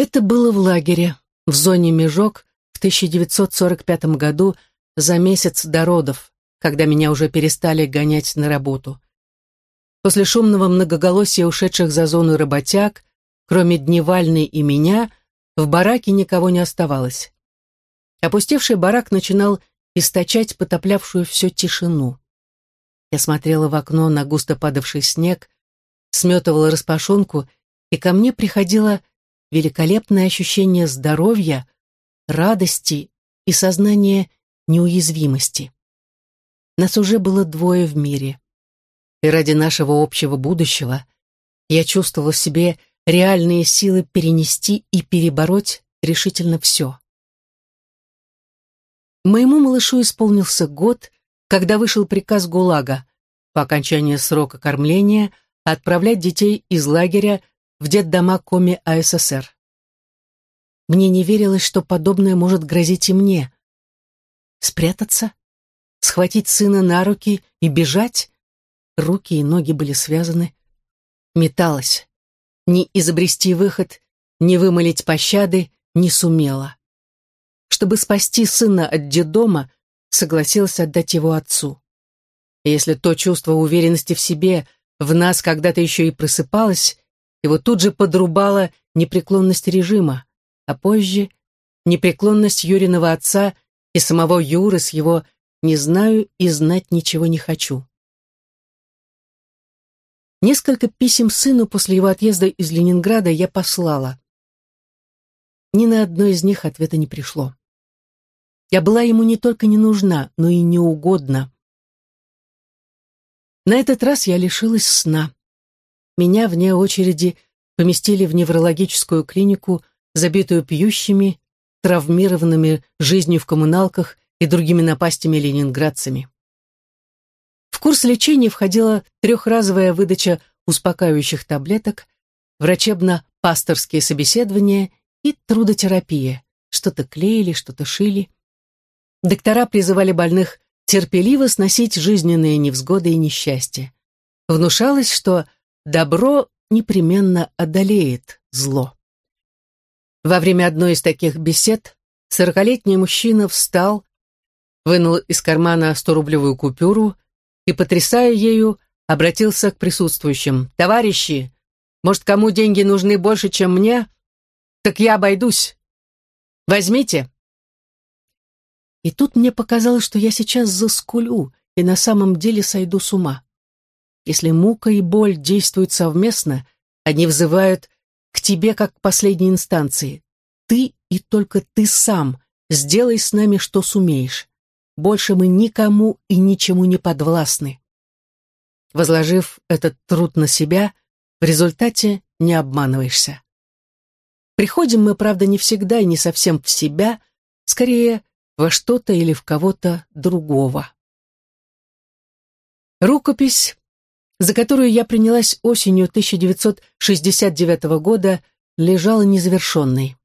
Это было в лагере, в зоне Межок, в 1945 году, за месяц до родов, когда меня уже перестали гонять на работу. После шумного многоголосия ушедших за зону работяг, кроме Дневальной и меня, в бараке никого не оставалось. Опустевший барак начинал источать потоплявшую все тишину. Я смотрела в окно на густо падавший снег, сметывала распашонку, и ко мне приходило великолепное ощущение здоровья, радости и сознания неуязвимости. Нас уже было двое в мире. И ради нашего общего будущего я чувствовала в себе реальные силы перенести и перебороть решительно все. Моему малышу исполнился год, когда вышел приказ ГУЛАГа по окончании срока кормления отправлять детей из лагеря в детдома Коми АССР. Мне не верилось, что подобное может грозить и мне. Спрятаться? Схватить сына на руки и бежать? Руки и ноги были связаны. Металась. Ни изобрести выход, ни вымолить пощады не сумела. Чтобы спасти сына от детдома, согласилась отдать его отцу. Если то чувство уверенности в себе в нас когда-то еще и просыпалось, его тут же подрубала непреклонность режима, а позже непреклонность Юриного отца и самого Юры с его «не знаю и знать ничего не хочу». Несколько писем сыну после его отъезда из Ленинграда я послала. Ни на одно из них ответа не пришло. Я была ему не только не нужна, но и неугодна. На этот раз я лишилась сна. Меня вне очереди поместили в неврологическую клинику, забитую пьющими, травмированными жизнью в коммуналках и другими напастями ленинградцами. В курс лечения входила трехразовая выдача успокаивающих таблеток, врачебно-пасторские собеседования и трудотерапия. Что-то клеили, что-то шили. Доктора призывали больных терпеливо сносить жизненные невзгоды и несчастья. Внушалось, что добро непременно одолеет зло. Во время одной из таких бесед сорокалетний мужчина встал, вынул из кармана сторублевую купюру и, потрясая ею, обратился к присутствующим. «Товарищи, может, кому деньги нужны больше, чем мне? Так я обойдусь. Возьмите». И тут мне показалось, что я сейчас заскулю и на самом деле сойду с ума. Если мука и боль действуют совместно, они взывают к тебе как к последней инстанции. Ты и только ты сам сделай с нами, что сумеешь. Больше мы никому и ничему не подвластны. Возложив этот труд на себя, в результате не обманываешься. Приходим мы, правда, не всегда и не совсем в себя, скорее во что-то или в кого-то другого. Рукопись, за которую я принялась осенью 1969 года, лежала незавершенной.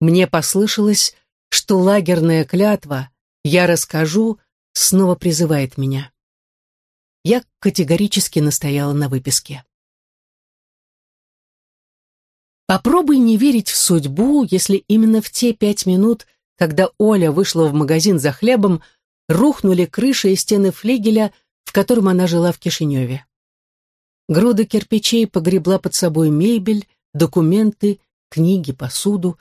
Мне послышалось, что лагерная клятва «я расскажу» снова призывает меня. Я категорически настояла на выписке. Попробуй не верить в судьбу, если именно в те пять минут, когда Оля вышла в магазин за хлебом, рухнули крыша и стены флигеля, в котором она жила в Кишиневе. Груда кирпичей погребла под собой мебель, документы, книги, посуду.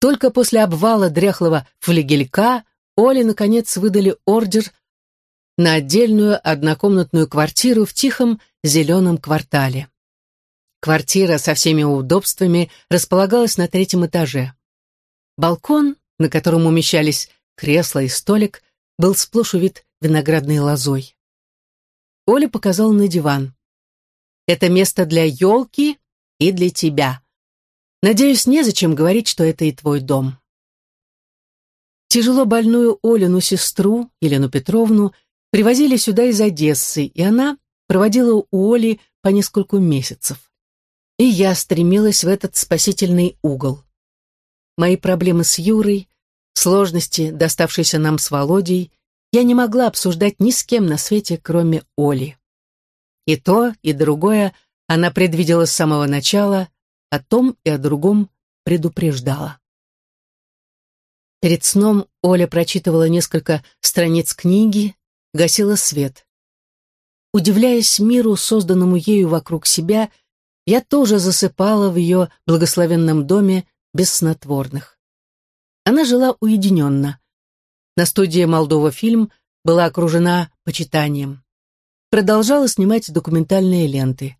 Только после обвала дряхлого флигелька Оле, наконец, выдали ордер на отдельную однокомнатную квартиру в тихом зеленом квартале. Квартира со всеми удобствами располагалась на третьем этаже. Балкон на котором умещались кресло и столик, был сплошь увит виноградной лозой. Оля показала на диван. «Это место для елки и для тебя. Надеюсь, незачем говорить, что это и твой дом». Тяжело больную Олину сестру, Елену Петровну, привозили сюда из Одессы, и она проводила у Оли по нескольку месяцев. И я стремилась в этот спасительный угол. Мои проблемы с Юрой, Сложности, доставшиеся нам с Володей, я не могла обсуждать ни с кем на свете, кроме Оли. И то, и другое она предвидела с самого начала, о том и о другом предупреждала. Перед сном Оля прочитывала несколько страниц книги, гасила свет. Удивляясь миру, созданному ею вокруг себя, я тоже засыпала в ее благословенном доме без снотворных. Она жила уединенно. На студии «Молдова фильм» была окружена почитанием. Продолжала снимать документальные ленты.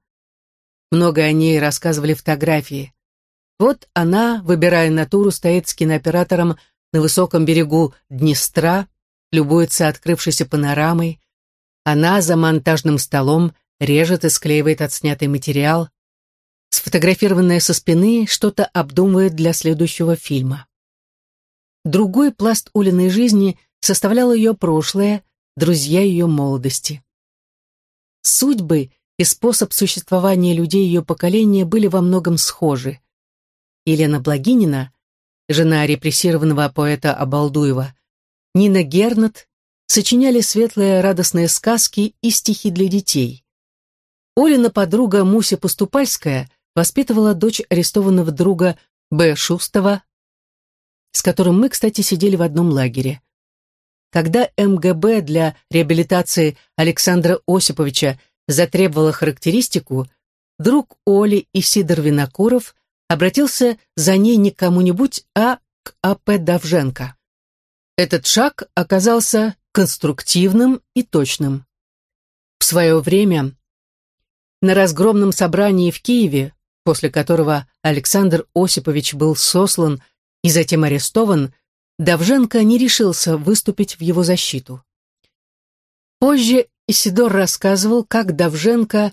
Много о ней рассказывали фотографии. Вот она, выбирая натуру, стоит с кинооператором на высоком берегу Днестра, любуется открывшейся панорамой. Она за монтажным столом режет и склеивает отснятый материал. Сфотографированная со спины что-то обдумывает для следующего фильма. Другой пласт Улиной жизни составлял ее прошлое, друзья ее молодости. Судьбы и способ существования людей ее поколения были во многом схожи. Елена Благинина, жена репрессированного поэта Абалдуева, Нина Гернат сочиняли светлые радостные сказки и стихи для детей. Олина подруга Муся Поступальская воспитывала дочь арестованного друга Б. Шустова, с которым мы, кстати, сидели в одном лагере. Когда МГБ для реабилитации Александра Осиповича затребовала характеристику, друг Оли Исидор Винокуров обратился за ней не к кому-нибудь, а к А.П. Давженко. Этот шаг оказался конструктивным и точным. В свое время на разгромном собрании в Киеве, после которого Александр Осипович был сослан и затем арестован, Давженко не решился выступить в его защиту. Позже Исидор рассказывал, как Давженко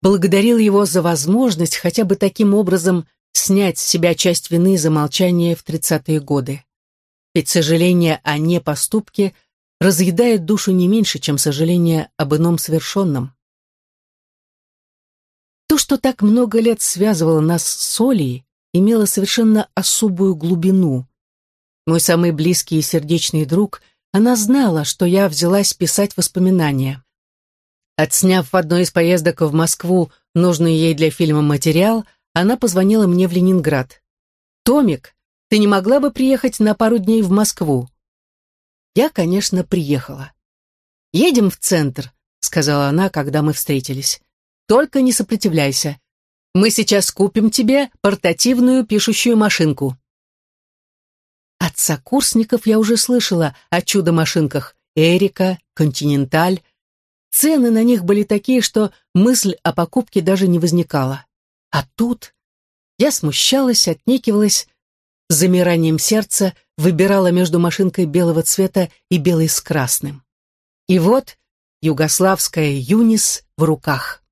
благодарил его за возможность хотя бы таким образом снять с себя часть вины за молчание в 30-е годы. Ведь сожаление о непоступке разъедает душу не меньше, чем сожаление об ином совершенном. То, что так много лет связывало нас с Олей, имело совершенно особую глубину. Мой самый близкий и сердечный друг, она знала, что я взялась писать воспоминания. Отсняв в одной из поездок в Москву нужный ей для фильма материал, она позвонила мне в Ленинград. «Томик, ты не могла бы приехать на пару дней в Москву?» Я, конечно, приехала. «Едем в центр», — сказала она, когда мы встретились. «Только не сопротивляйся. Мы сейчас купим тебе портативную пишущую машинку». От сокурсников я уже слышала о чудо-машинках «Эрика», «Континенталь». Цены на них были такие, что мысль о покупке даже не возникала. А тут я смущалась, отнекивалась, с замиранием сердца выбирала между машинкой белого цвета и белой с красным. И вот югославская Юнис в руках.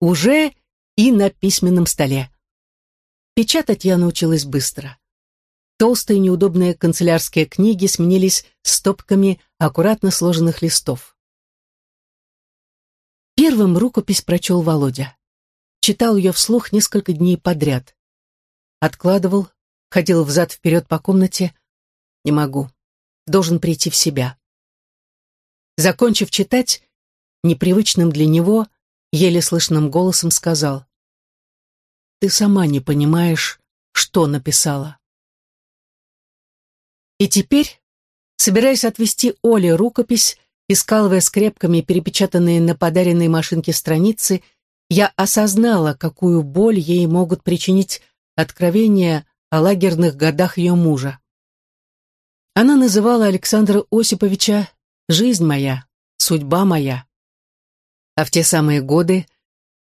Уже и на письменном столе. Печатать я научилась быстро. Толстые неудобные канцелярские книги сменились стопками аккуратно сложенных листов. Первым рукопись прочел Володя. Читал ее вслух несколько дней подряд. Откладывал, ходил взад-вперед по комнате. Не могу. Должен прийти в себя. Закончив читать, непривычным для него, еле слышным голосом сказал. «Ты сама не понимаешь, что написала». И теперь, собираясь отвести Оле рукопись и скалывая скрепками перепечатанные на подаренной машинке страницы, я осознала, какую боль ей могут причинить откровения о лагерных годах ее мужа. Она называла Александра Осиповича «жизнь моя», «судьба моя». А в те самые годы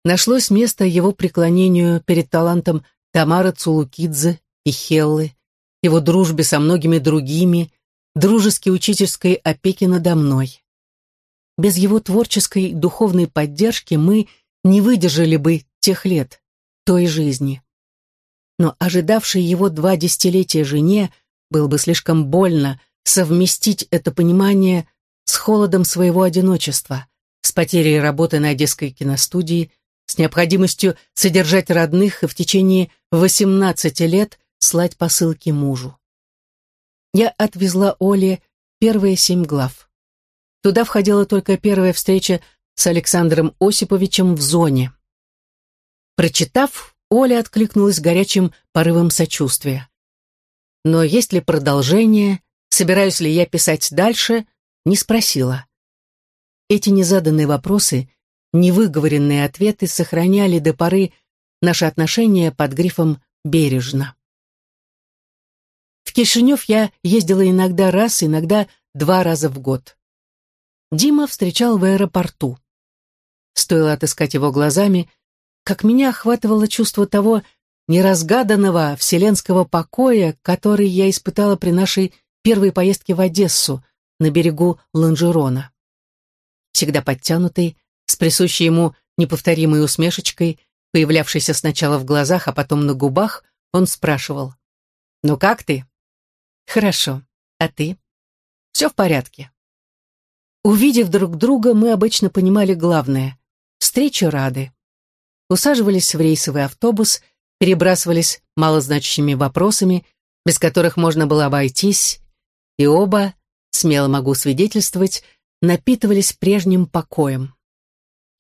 нашлось место его преклонению перед талантом Тамары Цулукидзе и Хеллы, его дружбе со многими другими, дружеской учительской опеки надо мной. Без его творческой духовной поддержки мы не выдержали бы тех лет, той жизни. Но ожидавшей его два десятилетия жене было бы слишком больно совместить это понимание с холодом своего одиночества, с потерей работы на Одесской киностудии, с необходимостью содержать родных и в течение 18 лет слать посылки мужу. Я отвезла Оле первые семь глав. Туда входила только первая встреча с Александром Осиповичем в зоне. Прочитав, Оля откликнулась горячим порывом сочувствия. Но есть ли продолжение, собираюсь ли я писать дальше, не спросила. Эти незаданные вопросы, невыговоренные ответы сохраняли до поры наши отношения под грифом «бережно». В Кишинев я ездила иногда раз, иногда два раза в год. Дима встречал в аэропорту. Стоило отыскать его глазами, как меня охватывало чувство того неразгаданного вселенского покоя, который я испытала при нашей первой поездке в Одессу на берегу Ланжерона. Всегда подтянутый, с присущей ему неповторимой усмешечкой, появлявшейся сначала в глазах, а потом на губах, он спрашивал. «Ну как ты?» «Хорошо. А ты?» «Все в порядке». Увидев друг друга, мы обычно понимали главное. Встречу рады. Усаживались в рейсовый автобус, перебрасывались малозначащими вопросами, без которых можно было обойтись, и оба, смело могу свидетельствовать, напитывались прежним покоем.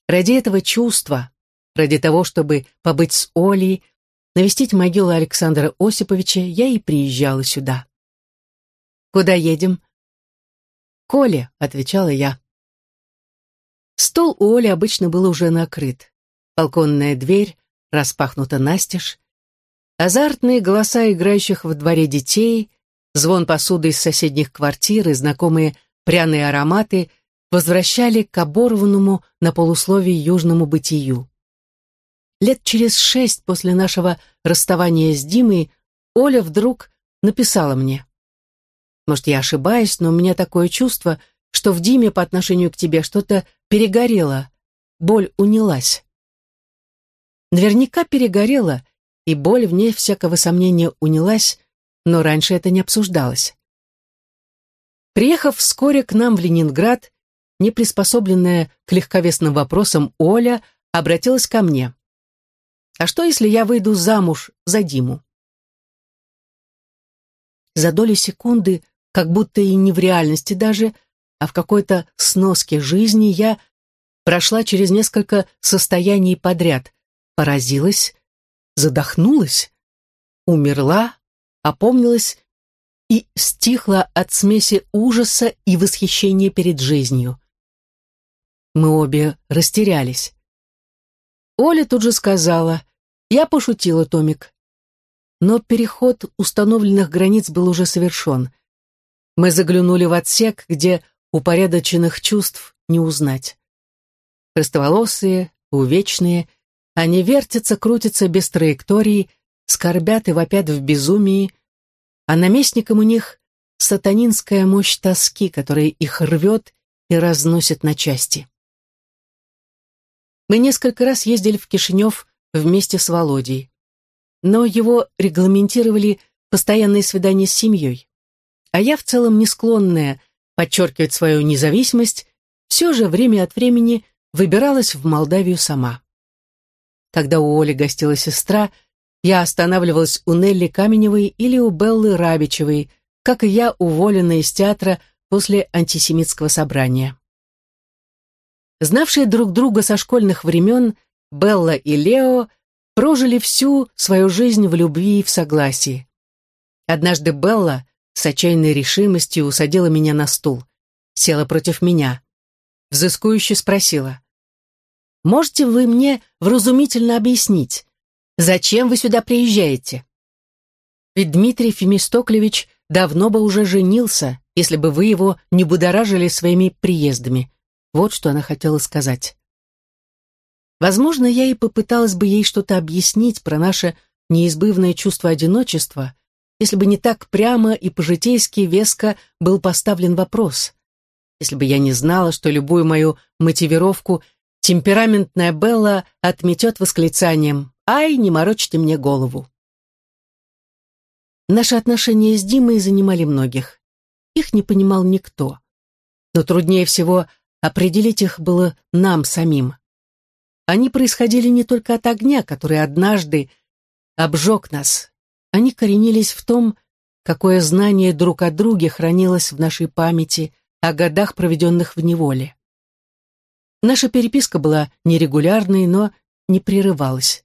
Ради этого чувства, ради того, чтобы побыть с Олей, навестить могилу Александра Осиповича, я и приезжала сюда. «Куда едем?» «Коле», — отвечала я. Стол у Оли обычно был уже накрыт. Балконная дверь распахнута настежь. Азартные голоса играющих во дворе детей, звон посуды из соседних квартир и знакомые пряные ароматы возвращали к оборванному на полусловии южному бытию. Лет через шесть после нашего расставания с Димой Оля вдруг написала мне. Может, я ошибаюсь, но у меня такое чувство, что в Диме по отношению к тебе что-то перегорело, боль унялась. Наверняка перегорела, и боль вне всякого сомнения унялась, но раньше это не обсуждалось. Приехав вскоре к нам в Ленинград, неприспособленная к легковесным вопросам Оля обратилась ко мне. «А что, если я выйду замуж за Диму?» За доли секунды как будто и не в реальности даже, а в какой-то сноске жизни я прошла через несколько состояний подряд, поразилась, задохнулась, умерла, опомнилась и стихла от смеси ужаса и восхищения перед жизнью. Мы обе растерялись. Оля тут же сказала, я пошутила, Томик. Но переход установленных границ был уже совершен — мы заглянули в отсек, где упорядоченных чувств не узнать. Простоволосые, увечные, они вертятся, крутятся без траектории, скорбят и вопят в безумии, а наместником у них сатанинская мощь тоски, которая их рвет и разносит на части. Мы несколько раз ездили в Кишинев вместе с Володей, но его регламентировали постоянные свидания с семьей а я в целом не склонная подчеркивать свою независимость, все же время от времени выбиралась в Молдавию сама. Когда у Оли гостила сестра, я останавливалась у Нелли Каменевой или у Беллы Рабичевой, как и я уволенная из театра после антисемитского собрания. Знавшие друг друга со школьных времен, Белла и Лео прожили всю свою жизнь в любви и в согласии. Однажды Белла, с отчаянной решимостью усадила меня на стул, села против меня, взыскующе спросила. «Можете вы мне вразумительно объяснить, зачем вы сюда приезжаете? Ведь Дмитрий Фемистоклевич давно бы уже женился, если бы вы его не будоражили своими приездами». Вот что она хотела сказать. Возможно, я и попыталась бы ей что-то объяснить про наше неизбывное чувство одиночества, если бы не так прямо и по-житейски веско был поставлен вопрос. Если бы я не знала, что любую мою мотивировку темпераментная Белла отметет восклицанием «Ай, не морочьте мне голову!». Наши отношения с Димой занимали многих. Их не понимал никто. Но труднее всего определить их было нам самим. Они происходили не только от огня, который однажды обжег нас, они коренились в том, какое знание друг о друге хранилось в нашей памяти о годах, проведенных в неволе. Наша переписка была нерегулярной, но не прерывалась.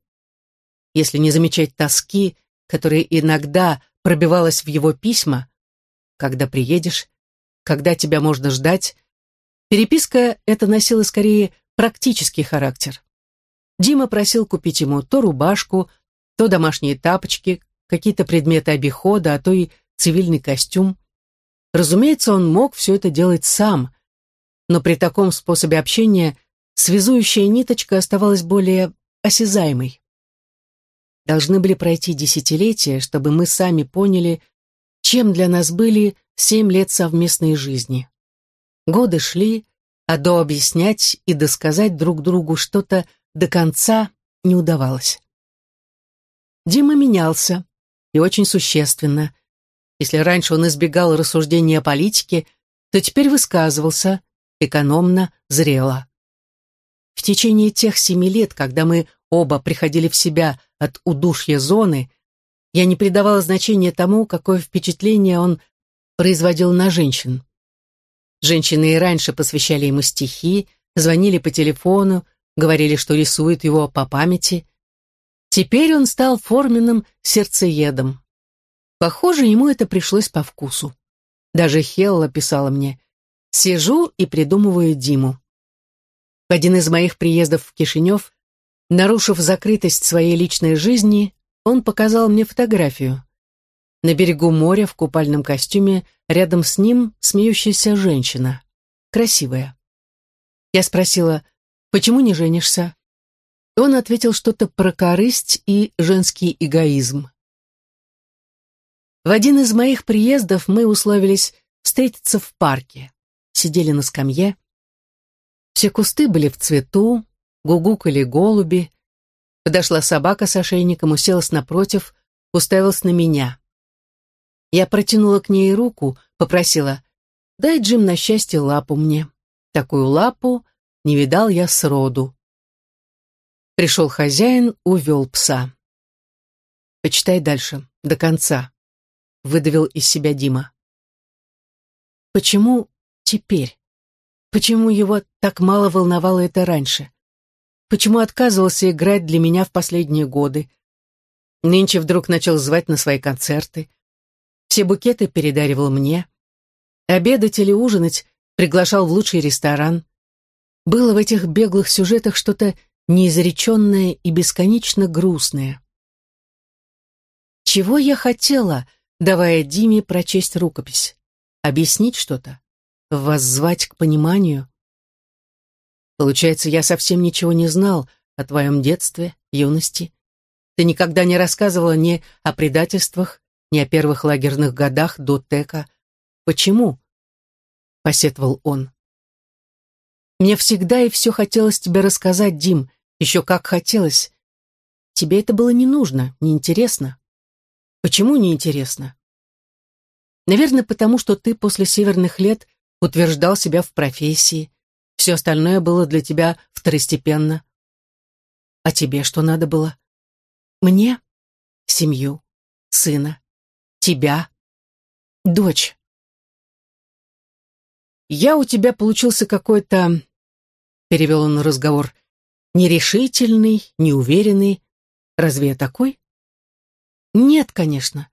Если не замечать тоски, которая иногда пробивалась в его письма, когда приедешь, когда тебя можно ждать, переписка эта носила скорее практический характер. Дима просил купить ему то рубашку, то домашние тапочки, какие-то предметы обихода, а то и цивильный костюм. Разумеется, он мог все это делать сам, но при таком способе общения связующая ниточка оставалась более осязаемой. Должны были пройти десятилетия, чтобы мы сами поняли, чем для нас были семь лет совместной жизни. Годы шли, а до объяснять и досказать друг другу что-то до конца не удавалось. Дима менялся, и очень существенно. Если раньше он избегал рассуждений о политике, то теперь высказывался, экономно, зрело. В течение тех семи лет, когда мы оба приходили в себя от удушья зоны, я не придавала значения тому, какое впечатление он производил на женщин. Женщины и раньше посвящали ему стихи, звонили по телефону, говорили, что рисуют его по памяти. Теперь он стал форменным сердцеедом. Похоже, ему это пришлось по вкусу. Даже Хелла писала мне «Сижу и придумываю Диму». В один из моих приездов в Кишинев, нарушив закрытость своей личной жизни, он показал мне фотографию. На берегу моря в купальном костюме рядом с ним смеющаяся женщина. Красивая. Я спросила, почему не женишься? Он ответил что-то про корысть и женский эгоизм. В один из моих приездов мы условились встретиться в парке. Сидели на скамье. Все кусты были в цвету, гугукали голуби. Подошла собака с ошейником, уселась напротив, уставилась на меня. Я протянула к ней руку, попросила, «Дай, Джим, на счастье лапу мне». Такую лапу не видал я сроду. Пришел хозяин, увел пса. «Почитай дальше, до конца», — выдавил из себя Дима. «Почему теперь? Почему его так мало волновало это раньше? Почему отказывался играть для меня в последние годы? Нынче вдруг начал звать на свои концерты. Все букеты передаривал мне. Обедать или ужинать приглашал в лучший ресторан. Было в этих беглых сюжетах что-то неизреченное и бесконечно грустное. Чего я хотела, давая Диме прочесть рукопись? Объяснить что-то? Воззвать к пониманию? Получается, я совсем ничего не знал о твоем детстве, юности. Ты никогда не рассказывала ни о предательствах, ни о первых лагерных годах до Тека. Почему? Посетовал он. Мне всегда и все хотелось тебе рассказать, Дим, еще как хотелось. Тебе это было не нужно, неинтересно. Почему неинтересно? Наверное, потому что ты после северных лет утверждал себя в профессии. Все остальное было для тебя второстепенно. А тебе что надо было? Мне? Семью, сына, тебя, дочь. Я у тебя получился какой-то, перевел он разговор, Нерешительный, неуверенный. Разве я такой? Нет, конечно.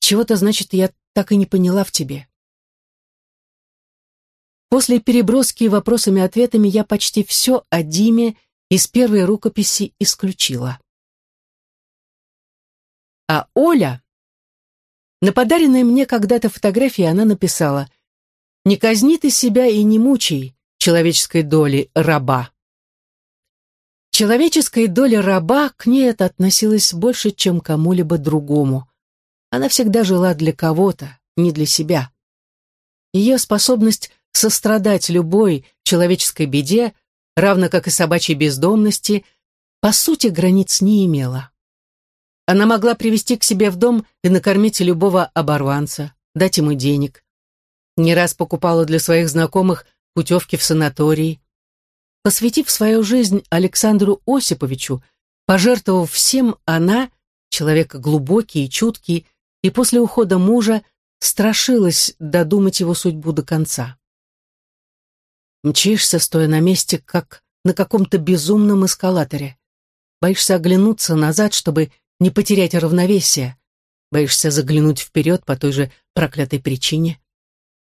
Чего-то, значит, я так и не поняла в тебе. После переброски вопросами-ответами я почти все о Диме из первой рукописи исключила. А Оля... На подаренной мне когда-то фотографии она написала «Не казни ты себя и не мучай человеческой доли раба». Человеческая доля раба к ней это относилась больше, чем кому-либо другому. Она всегда жила для кого-то, не для себя. Ее способность сострадать любой человеческой беде, равно как и собачьей бездомности, по сути границ не имела. Она могла привести к себе в дом и накормить любого оборванца, дать ему денег. Не раз покупала для своих знакомых путевки в санатории, Посвятив свою жизнь Александру Осиповичу, пожертвовав всем, она, человек глубокий и чуткий, и после ухода мужа страшилась додумать его судьбу до конца. Мчишься, стоя на месте, как на каком-то безумном эскалаторе. Боишься оглянуться назад, чтобы не потерять равновесие, боишься заглянуть вперед по той же проклятой причине.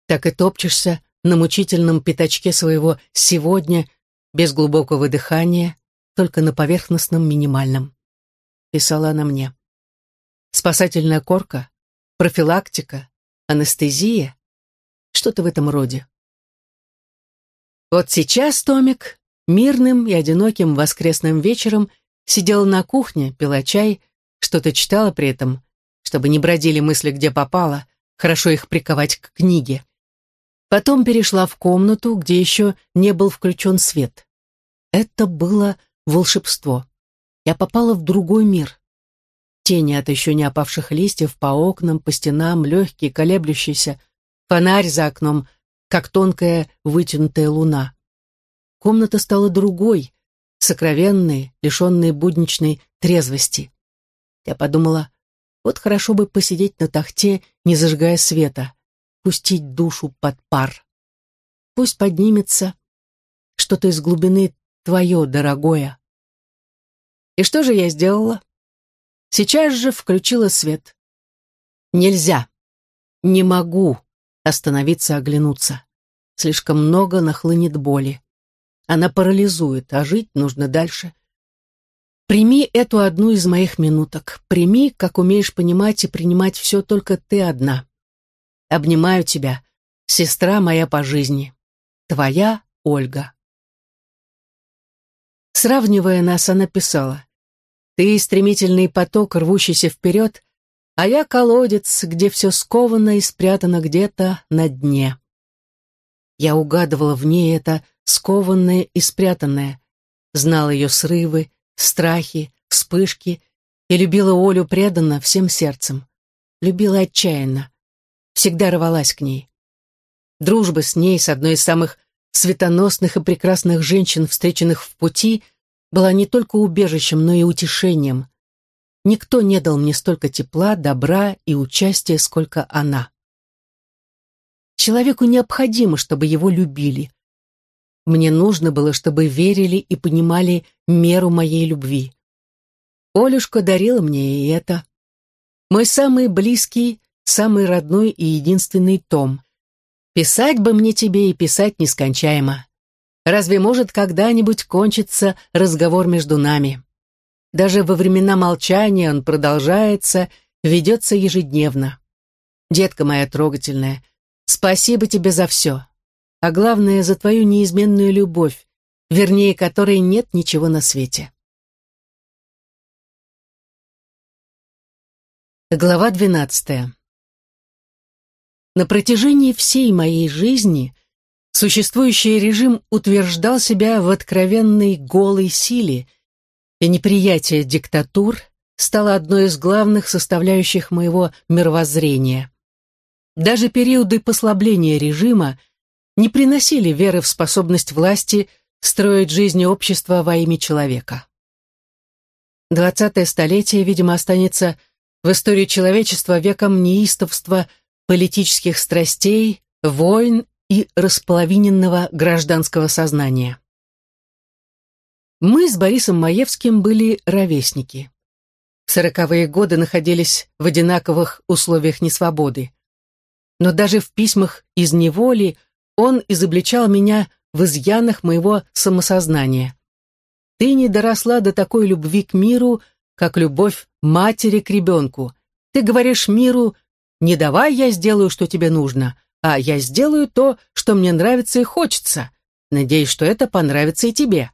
Так и топчешься на мучительном пятачке своего «сегодня», без глубокого дыхания, только на поверхностном минимальном. Писала она мне. Спасательная корка, профилактика, анестезия, что-то в этом роде. Вот сейчас Томик мирным и одиноким воскресным вечером сидела на кухне, пила чай, что-то читала при этом, чтобы не бродили мысли, где попало, хорошо их приковать к книге. Потом перешла в комнату, где еще не был включен свет. Это было волшебство. Я попала в другой мир. Тени от еще не опавших листьев по окнам, по стенам, легкие, колеблющиеся, фонарь за окном, как тонкая вытянутая луна. Комната стала другой, сокровенной, лишенной будничной трезвости. Я подумала, вот хорошо бы посидеть на тахте, не зажигая света, пустить душу под пар. Пусть поднимется что-то из глубины твое, дорогое. И что же я сделала? Сейчас же включила свет. Нельзя, не могу остановиться, оглянуться. Слишком много нахлынет боли. Она парализует, а жить нужно дальше. Прими эту одну из моих минуток. Прими, как умеешь понимать и принимать все только ты одна. Обнимаю тебя, сестра моя по жизни. Твоя Ольга. Сравнивая нас, она писала. Ты стремительный поток, рвущийся вперед, а я колодец, где все сковано и спрятано где-то на дне. Я угадывала в ней это скованное и спрятанное, знала ее срывы, страхи, вспышки и любила Олю преданно всем сердцем. Любила отчаянно, всегда рвалась к ней. Дружба с ней, с одной из самых светоносных и прекрасных женщин, встреченных в пути, была не только убежищем, но и утешением. Никто не дал мне столько тепла, добра и участия, сколько она. Человеку необходимо, чтобы его любили. Мне нужно было, чтобы верили и понимали меру моей любви. Олюшка дарила мне и это. Мой самый близкий, самый родной и единственный том. Писать бы мне тебе и писать нескончаемо. Разве может когда-нибудь кончиться разговор между нами? Даже во времена молчания он продолжается, ведется ежедневно. Детка моя трогательная, спасибо тебе за все. А главное, за твою неизменную любовь, вернее, которой нет ничего на свете. Глава двенадцатая. На протяжении всей моей жизни Существующий режим утверждал себя в откровенной голой силе, и неприятие диктатур стало одной из главных составляющих моего мировоззрения. Даже периоды послабления режима не приносили веры в способность власти строить жизнь общества во имя человека. Двадцатое столетие, видимо, останется в истории человечества веком неистовства политических страстей, войн и располовиненного гражданского сознания. Мы с Борисом Маевским были ровесники. Сороковые годы находились в одинаковых условиях несвободы. Но даже в письмах из неволи он изобличал меня в изъянах моего самосознания. Ты не доросла до такой любви к миру, как любовь матери к ребенку. Ты говоришь миру, не давай я сделаю, что тебе нужно, а я сделаю то, что мне нравится и хочется. Надеюсь, что это понравится и тебе.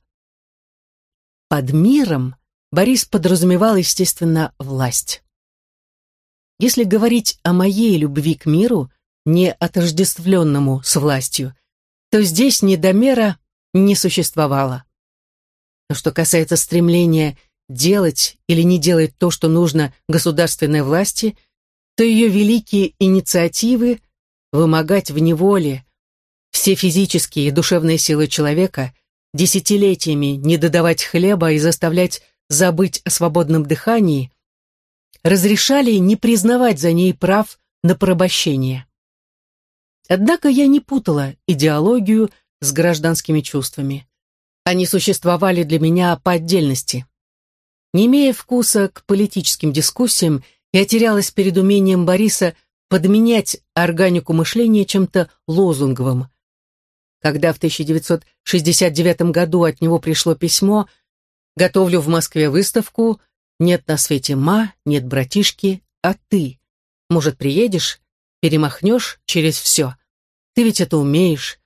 Под миром Борис подразумевал, естественно, власть. Если говорить о моей любви к миру, не отождествленному с властью, то здесь недомера не существовало. Но что касается стремления делать или не делать то, что нужно государственной власти, то ее великие инициативы вымогать в неволе все физические и душевные силы человека, десятилетиями не додавать хлеба и заставлять забыть о свободном дыхании, разрешали не признавать за ней прав на порабощение. Однако я не путала идеологию с гражданскими чувствами. Они существовали для меня по отдельности. Не имея вкуса к политическим дискуссиям, я терялась перед умением Бориса подменять органику мышления чем-то лозунговым. Когда в 1969 году от него пришло письмо «Готовлю в Москве выставку, нет на свете ма, нет братишки, а ты. Может, приедешь, перемахнешь через все. Ты ведь это умеешь.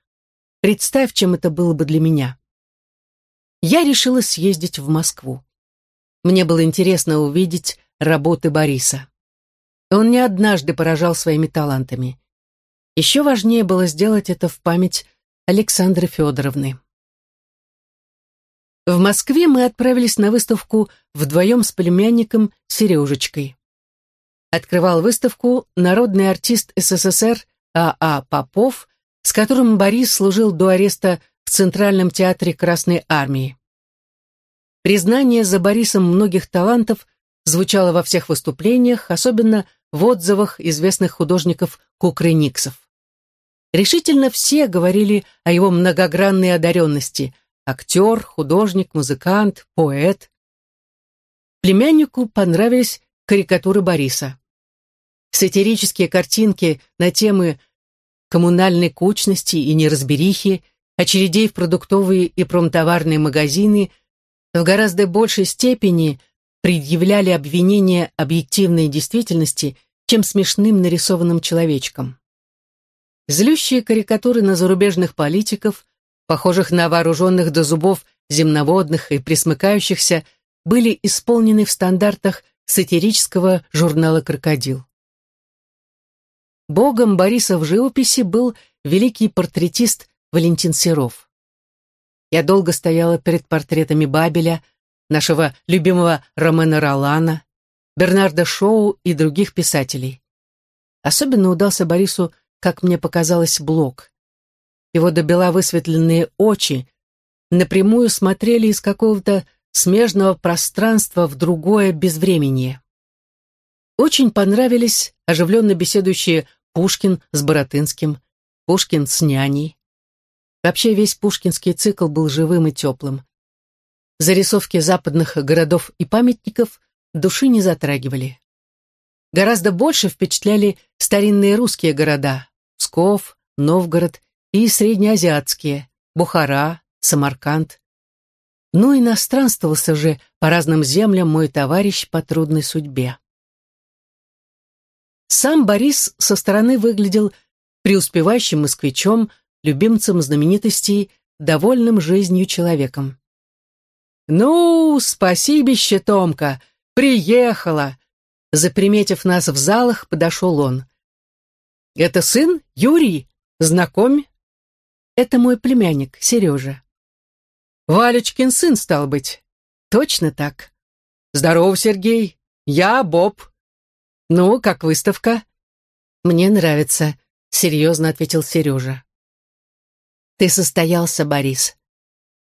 Представь, чем это было бы для меня». Я решила съездить в Москву. Мне было интересно увидеть работы Бориса. Он не однажды поражал своими талантами. Еще важнее было сделать это в память Александры Федоровны. В Москве мы отправились на выставку вдвоем с племянником Сережечкой. Открывал выставку народный артист СССР А.А. А Попов, с которым Борис служил до ареста в Центральном театре Красной Армии. Признание за Борисом многих талантов звучало во всех выступлениях, особенно в отзывах известных художников Кукрыниксов. Решительно все говорили о его многогранной одаренности – актер, художник, музыкант, поэт. Племяннику понравились карикатуры Бориса. Сатирические картинки на темы коммунальной кучности и неразберихи, очередей в продуктовые и промтоварные магазины – в гораздо большей степени предъявляли обвинения объективной действительности, чем смешным нарисованным человечком. Злющие карикатуры на зарубежных политиков, похожих на вооруженных до зубов земноводных и присмыкающихся, были исполнены в стандартах сатирического журнала «Крокодил». Богом Бориса в живописи был великий портретист Валентин Серов. Я долго стояла перед портретами Бабеля, нашего любимого Ромена Ролана, Бернарда Шоу и других писателей. Особенно удался Борису, как мне показалось, Блок. Его добела высветленные очи напрямую смотрели из какого-то смежного пространства в другое безвременье. Очень понравились оживленно беседующие Пушкин с Боротынским, Пушкин с няней. Вообще весь пушкинский цикл был живым и теплым. Зарисовки западных городов и памятников души не затрагивали. Гораздо больше впечатляли старинные русские города – Псков, Новгород и среднеазиатские – Бухара, Самарканд. Ну и странствовался же по разным землям мой товарищ по трудной судьбе. Сам Борис со стороны выглядел преуспевающим москвичом – любимцем знаменитостей, довольным жизнью человеком. «Ну, спасибище, Томка, приехала!» Заприметив нас в залах, подошел он. «Это сын Юрий, знакомь?» «Это мой племянник, Сережа». «Валечкин сын, стал быть?» «Точно так». «Здорово, Сергей. Я Боб». «Ну, как выставка?» «Мне нравится», — серьезно ответил Сережа. Ты состоялся, Борис.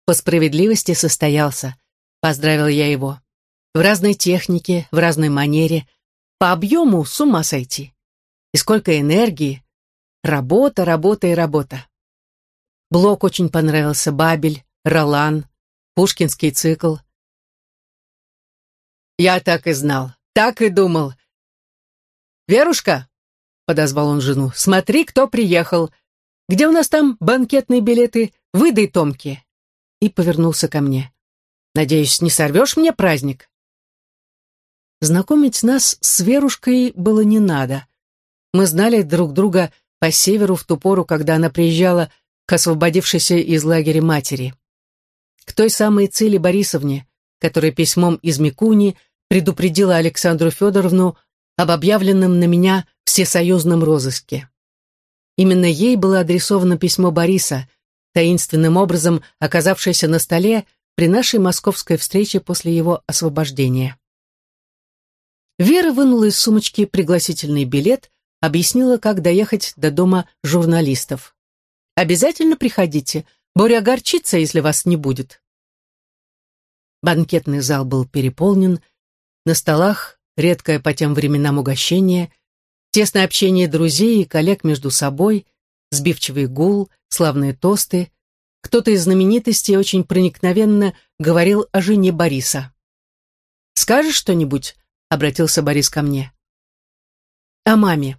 По справедливости состоялся. Поздравил я его. В разной технике, в разной манере. По объему с ума сойти. И сколько энергии. Работа, работа и работа. Блок очень понравился, Бабель, Ролан, Пушкинский цикл. Я так и знал, так и думал. «Верушка», — подозвал он жену, — «смотри, кто приехал. Где у нас там банкетные билеты? Выдай Томке!» И повернулся ко мне. «Надеюсь, не сорвешь мне праздник?» Знакомить нас с Верушкой было не надо. Мы знали друг друга по северу в ту пору, когда она приезжала к освободившейся из лагеря матери. К той самой цели Борисовне, которая письмом из Микуни предупредила Александру Федоровну об объявленном на меня всесоюзном розыске. Именно ей было адресовано письмо Бориса, таинственным образом оказавшееся на столе при нашей московской встрече после его освобождения. Вера вынула из сумочки пригласительный билет, объяснила, как доехать до дома журналистов. «Обязательно приходите. Боря огорчится, если вас не будет». Банкетный зал был переполнен, на столах редкое по тем временам угощение, Тесное общение друзей и коллег между собой, сбивчивый гул, славные тосты. Кто-то из знаменитостей очень проникновенно говорил о жене Бориса. «Скажешь что-нибудь?» — обратился Борис ко мне. «О маме.